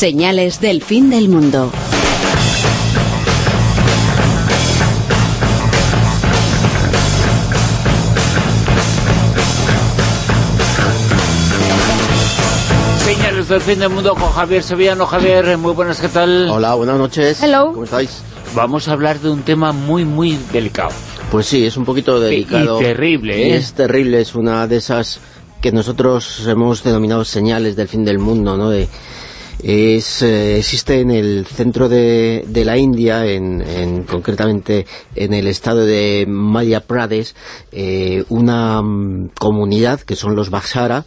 Señales del fin del mundo. Señales del fin del mundo con Javier Sevillano. Javier, muy buenas, ¿qué tal? Hola, buenas noches. Hello. ¿Cómo estáis? Vamos a hablar de un tema muy, muy delicado. Pues sí, es un poquito delicado. Y terrible, Y ¿eh? es terrible, es una de esas que nosotros hemos denominado señales del fin del mundo, ¿no? De, es, eh, existe en el centro de, la India, en, en- concretamente en el estado de Madhya Pradesh, eh, una mm, comunidad que son los Bhaksara,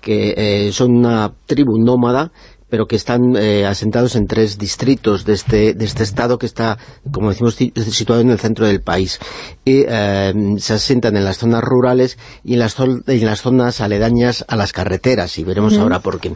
que eh, son una tribu nómada pero que están eh, asentados en tres distritos de este, de este estado que está, como decimos, ci- situado en el centro del país. Y eh, se asientan en las zonas rurales y en las, en las zonas aledañas a las carreteras, y veremos ahora por qué.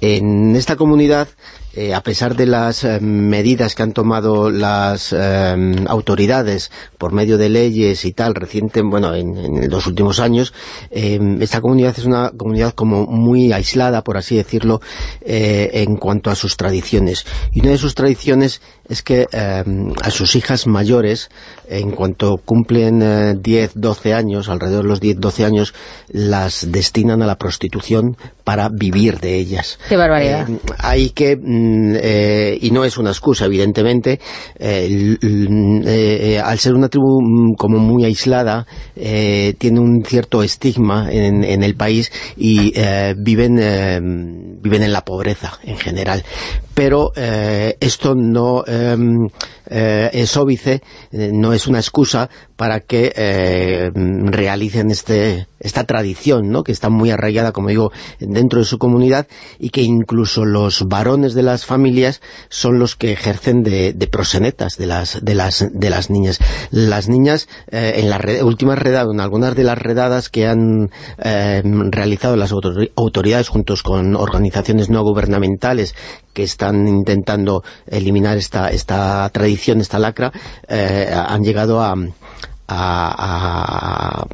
En esta comunidad, eh, a pesar de las eh, medidas que han tomado las eh, autoridades por medio de leyes y tal, reciente, bueno, en, en los últimos años, esta comunidad es una comunidad como muy aislada, por así decirlo, en cuanto a sus tradiciones. Y una de sus tradiciones es que a sus hijas mayores, en cuanto cumplen eh, 10, 12 años, alrededor de los 10, 12 años, las destinan a la prostitución para vivir de ellas. Qué barbaridad. Eh, hay que, mm, eh, y no es una excusa, evidentemente, eh, eh, al ser una tribu mm, como muy aislada, tiene un cierto estigma en, en el país y viven, viven en la pobreza en general. Pero eh, esto no eh, es óbice, no es una excusa para que realicen este, esta tradición, ¿no? que está muy arraigada, como digo, dentro de su comunidad y que incluso los varones de las familias son los que ejercen de, de prosenetas de las, de, las, de las niñas. Las niñas, eh, en las re- últimas redadas, en algunas de las redadas que han eh, realizado las autori- autoridades juntos con organizaciones no gubernamentales que están intentando eliminar esta, esta tradición, esta lacra, eh, han llegado a a,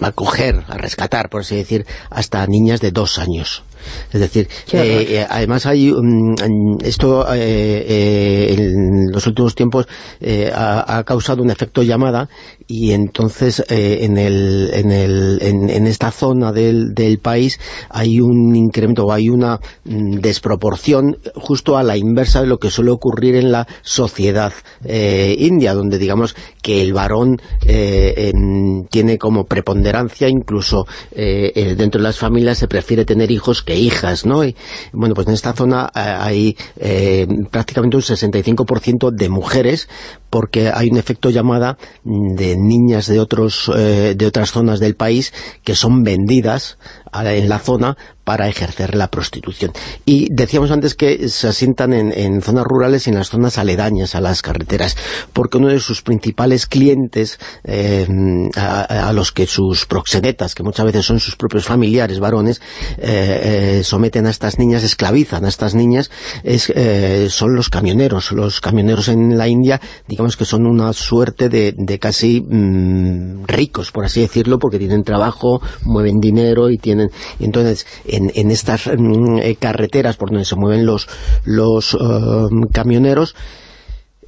a, coger, a rescatar, por así decir, hasta niñas de dos años. Es decir, eh, eh, además hay mm, esto eh, eh, en los últimos tiempos eh, ha, ha causado un efecto llamada y entonces en, el, en, el, en, en esta zona del, del país hay un incremento o hay una mm, desproporción justo a la inversa de lo que suele ocurrir en la sociedad eh, india, donde digamos que el varón eh, en- tiene como preponderancia, incluso dentro de las familias se prefiere tener hijos que hijas, ¿no? Y, bueno, pues en esta zona eh, hay eh, prácticamente un 65% de mujeres, porque hay un efecto llamada de niñas de otros eh, de otras zonas del país que son vendidas a- en la zona para ejercer la prostitución. Y decíamos antes que se asientan en, en zonas rurales y en las zonas aledañas a las carreteras, porque uno de sus principales clientes, eh, a, los que sus proxenetas, que muchas veces son sus propios familiares varones, eh, someten a estas niñas, esclavizan a estas niñas, es, son los camioneros. Los camioneros en la India, que son una suerte de, casi mm, ricos, por así decirlo, porque tienen trabajo, mueven dinero y tienen... y entonces, en, en estas mm, eh, carreteras por donde se mueven los, los eh, camioneros,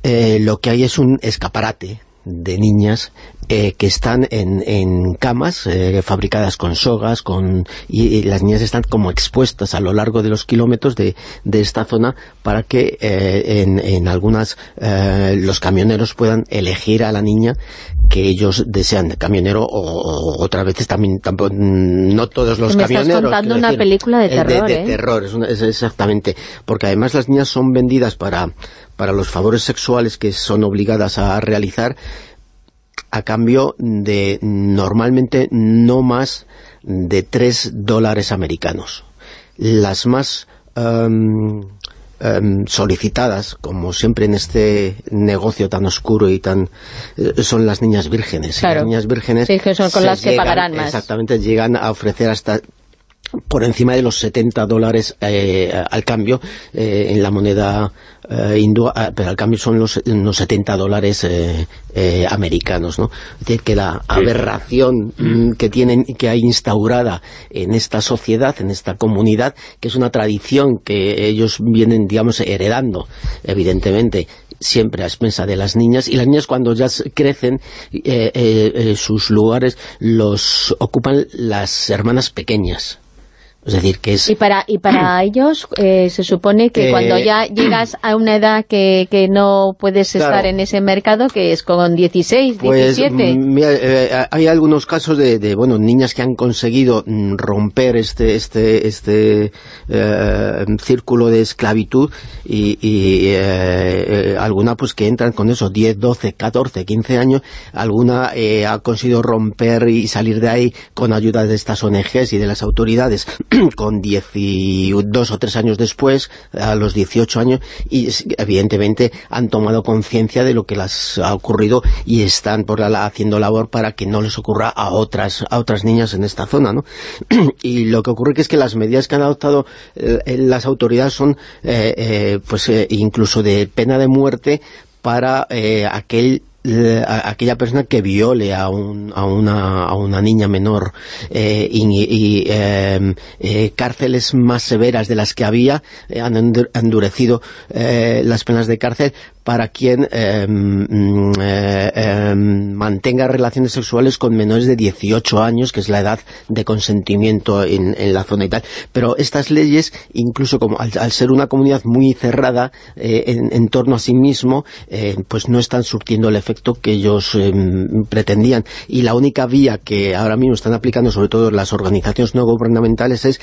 eh, lo que hay es un escaparate de niñas eh, que están en, en camas eh, fabricadas con sogas con y, y las niñas están como expuestas a lo largo de los kilómetros de, de esta zona para que eh, en, en algunas eh, los camioneros puedan elegir a la niña que ellos desean de camionero o, o otras veces también tampoco, no todos los Me estás camioneros contando quiero una decir, película de terror, de, ¿eh? terror, es, una- es exactamente porque además las niñas son vendidas para para los favores sexuales que son obligadas a realizar a cambio de normalmente no más de 3 dólares americanos. Las más em, solicitadas, como siempre en este negocio tan oscuro y tan... eh, son las niñas vírgenes. Y Claro. Las niñas vírgenes... Sí, que son con las que llegan- pagarán más. Exactamente, llegan a ofrecer hasta por encima de los 70 dólares eh, al cambio eh, en la moneda eh, hindú, ah, pero al cambio son los, los 70 dólares americanos, ¿no? Es decir, que la aberración mm, que tienen que hay instaurada en esta sociedad, en esta comunidad, que es una tradición que ellos vienen, digamos, heredando, evidentemente, siempre a expensa de las niñas, y las niñas cuando ya crecen, sus lugares los ocupan las hermanas pequeñas. Es decir, que es... Y para, y para ellos eh, se supone que cuando ya llegas a una edad que, que no puedes estar en ese mercado, que es con 16, 17... Pues, eh, hay algunos casos de, de, bueno, niñas que han conseguido mm, romper este, este, este eh, círculo de esclavitud y, y alguna pues que entran con esos 10, 12, 14, 15 años, alguna ha conseguido romper y salir de ahí con ayuda de estas ONGs y de las autoridades con 12 o 3 años después, a los 18 años, y evidentemente han tomado conciencia de lo que les ha ocurrido y están por la, haciendo labor para que no les ocurra a otras a otras niñas en esta zona, ¿no? y lo que ocurre es que las medidas que han adoptado eh, las autoridades son eh, eh, pues incluso de pena de muerte para aquel aquella persona que viole a, un, a, una, a una niña menor eh, y, em, eh, cárceles más severas de las que había eh, han endurecido las penas de cárcel para quien em, mm, eh, em, mantenga relaciones sexuales con menores de 18 años, que es la edad de consentimiento en, la zona y tal. Pero estas leyes, incluso como al, ser una comunidad muy cerrada eh, en, torno a sí mismo, eh, pues no están surtiendo el efecto que ellos em, pretendían. Y la única vía que ahora mismo están aplicando, sobre todo las organizaciones no gubernamentales, es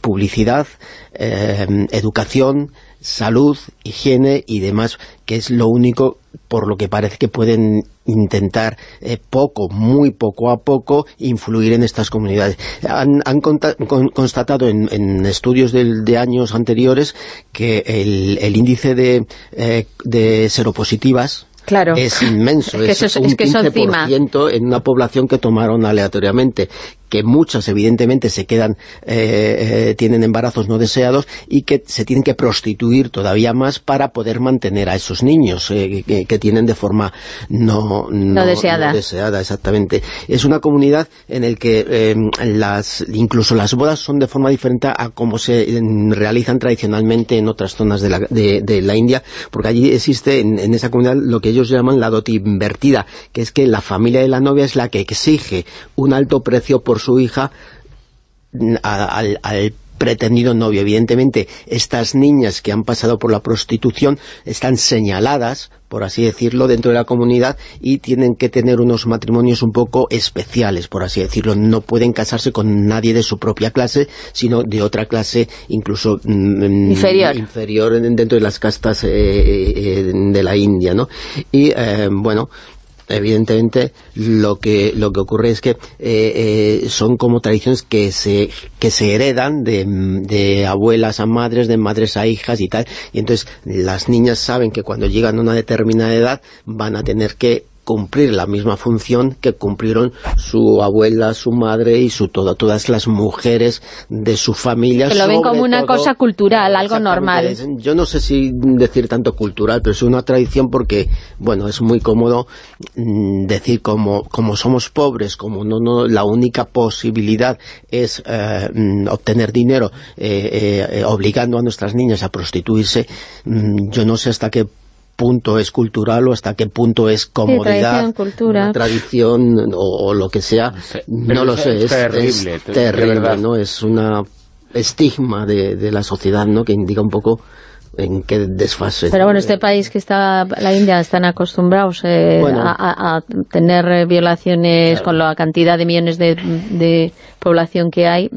publicidad, educación, salud, higiene y demás, que es lo único por lo que parece que pueden intentar eh, poco, muy poco a poco, influir en estas comunidades. Han, constatado en, estudios de, años anteriores que el, índice de, eh, de seropositivas Claro. es inmenso, es, un 15% en una población que tomaron aleatoriamente que muchas evidentemente se quedan, eh, eh, tienen embarazos no deseados y que se tienen que prostituir todavía más para poder mantener a esos niños eh, que, tienen de forma no, no, deseada. deseada. exactamente. Es una comunidad en el que las incluso las bodas son de forma diferente a como se realizan tradicionalmente en otras zonas de la, de, la India, porque allí existe en, en, esa comunidad lo que ellos llaman la doti invertida, que es que la familia de la novia es la que exige un alto precio por su hija al, pretendido novio. Evidentemente, estas niñas que han pasado por la prostitución están señaladas, por así decirlo, dentro de la comunidad y tienen que tener unos matrimonios un poco especiales, por así decirlo. No pueden casarse con nadie de su propia clase, sino de otra clase incluso mm, mm, inferior. inferior dentro de las castas eh, eh, de la India, ¿no? Y, eh, bueno, evidentemente lo que lo que ocurre es que eh, eh, son como tradiciones que se que se heredan de, de, abuelas a madres, de madres a hijas y tal, y entonces las niñas saben que cuando llegan a una determinada edad van a tener que cumplir la misma función que cumplieron su abuela, su madre y su todo, todas las mujeres de su familia. Que lo ven como una cosa cultural, algo normal. Yo no sé si decir tanto cultural, pero es una tradición porque, bueno, es muy cómodo mm, decir como, como somos pobres, como no, no la única posibilidad es eh, mm, obtener dinero eh, eh, obligando a nuestras niñas a prostituirse, mm, yo no sé hasta qué punto es cultural o hasta qué punto es comodidad, tradición, o, lo que sea, no lo sé, es, terrible, es terrible ¿no? Es una estigma de, la sociedad, ¿no? Que indica un poco en qué desfase. Pero bueno, este país que está, la India, están acostumbrados eh, a, tener violaciones con la cantidad de millones de, población que hay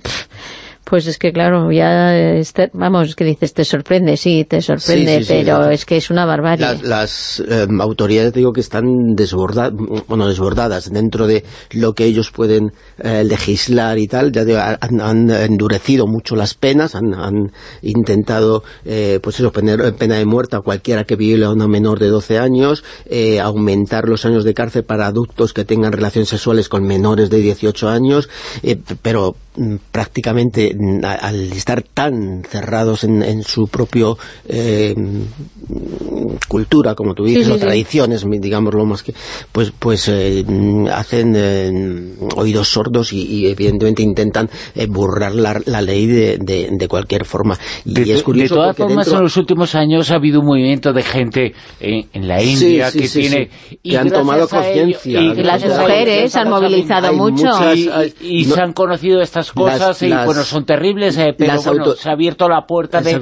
Pues es que claro, ya, este, vamos, que dices, te sorprende, sí, te sorprende, pero es que es una barbarie. Las, em, autoridades, digo, que están desbordadas, bueno, desbordadas dentro de lo que ellos pueden eh, legislar y tal, ya han, endurecido mucho las penas, han, intentado, eh, pues eso, poner pena de muerte a cualquiera que viole a una menor de 12 años, eh, aumentar los años de cárcel para adultos que tengan relaciones sexuales con menores de 18 años, pero mm, prácticamente al estar tan cerrados en, su propio eh, cultura, como tú dices, o tradiciones, digamos lo más que, pues pues eh, hacen eh, oídos sordos y, evidentemente intentan burlar la, ley de, cualquier forma. Y de, es curioso de todas formas, en los últimos años ha habido un movimiento de gente en, la India que tiene... que han tomado conciencia. Y, las mujeres han movilizado mucho. y, se han conocido estas cosas y bueno, son terribles, eh, pero bueno, se ha abierto la puerta de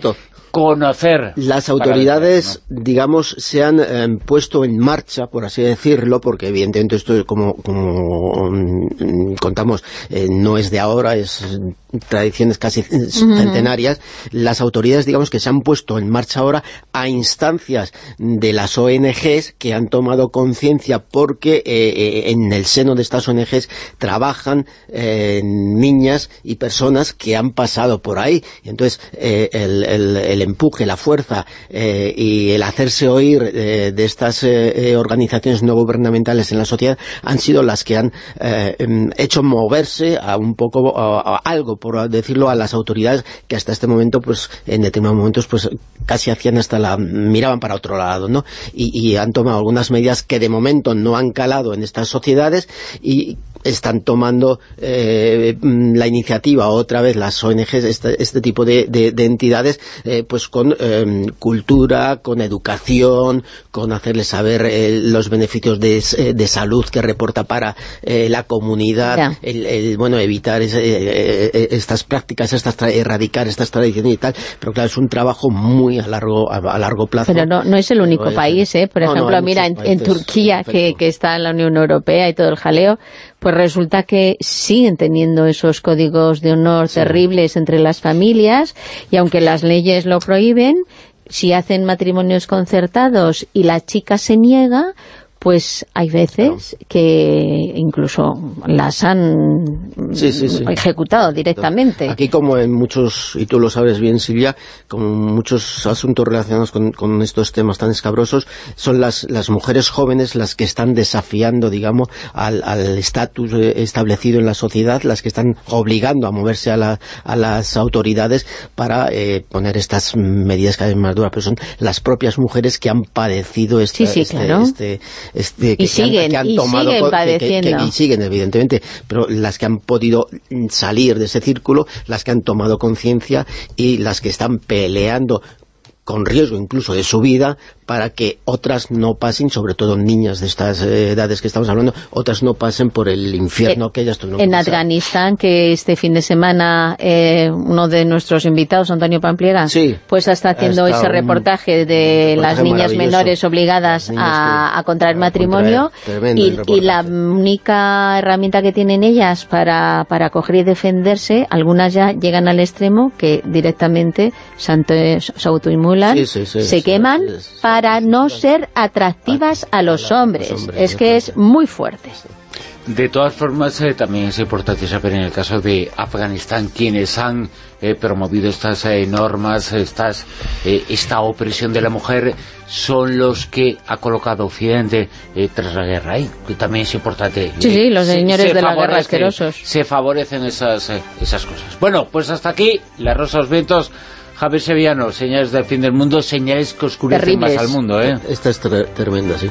conocer. Las autoridades, digamos, se han em, puesto en marcha, por así decirlo, porque evidentemente esto, como, como mm, contamos, eh, no es de ahora, es tradiciones casi centenarias, las autoridades, digamos, que se han puesto en marcha ahora a instancias de las ONGs que han tomado conciencia porque eh, eh, en el seno de estas ONGs trabajan niñas y personas que han pasado por ahí. Entonces, el el empuje, la fuerza eh, y el hacerse oír eh, de estas eh, organizaciones no gubernamentales en la sociedad han sido las que han em, hecho moverse a un poco, a, algo, por decirlo, a las autoridades que hasta este momento, pues en determinados momentos, pues casi hacían hasta la... miraban para otro lado, ¿no? Y, y han tomado algunas medidas que de momento no han calado en estas sociedades y están tomando eh, la iniciativa otra vez las ONGs, este, este tipo de, entidades, eh, pues con em, cultura, con educación, con hacerles saber eh, los beneficios de, salud que reporta para la comunidad, el, bueno evitar estas prácticas, estas erradicar estas tradiciones y tal, pero claro, es un trabajo muy a largo a, largo plazo. Pero no, no es el único país, ¿eh? por ejemplo, mira, en, Turquía, que, que está en la Unión Europea y todo el jaleo, pues resulta que siguen teniendo esos códigos de honor terribles entre las familias y aunque las leyes lo prohíben, si hacen matrimonios concertados y la chica se niega, pues hay veces que incluso las han ejecutado directamente. Aquí como en muchos, y tú lo sabes bien Silvia, como muchos asuntos relacionados con, estos temas tan escabrosos, son las, las mujeres jóvenes las que están desafiando, digamos, al estatus eh, establecido en la sociedad, las que están obligando a moverse a, a las autoridades para eh, poner estas medidas cada vez más duras, pero son las propias mujeres que han padecido este, este este, que, y siguen, han, tomado, y padeciendo. y siguen, evidentemente, pero las que han podido salir de ese círculo, las que han tomado conciencia y las que están peleando con riesgo incluso de su vida para que otras no pasen, sobre todo niñas de estas eh, edades que estamos hablando, otras no pasen por el infierno eh, que ellas tuvieron En Afganistán, que este fin de semana eh, uno de nuestros invitados, Antonio Pampliega, pues está haciendo ese reportaje de las niñas menores obligadas a, contraer matrimonio. y, la única herramienta que tienen ellas para, para coger y defenderse, algunas ya llegan al extremo que directamente se, autoinmulan, se queman para para no ser atractivas a los hombres. Es que es muy fuerte. De todas formas, eh, también es importante saber en el caso de Afganistán quienes han eh, promovido estas eh, normas, estas, esta opresión de la mujer, son los que ha colocado Occidente tras la guerra ahí, que también es importante. Sí, sí, los señores de la guerra asquerosos. Se favorecen esas, esas cosas. Bueno, pues hasta aquí, La Rosa los Vientos, Javier Sevillano, señales del fin del mundo, señales que oscurecen más al mundo, ¿eh? Esta es tremenda, sí.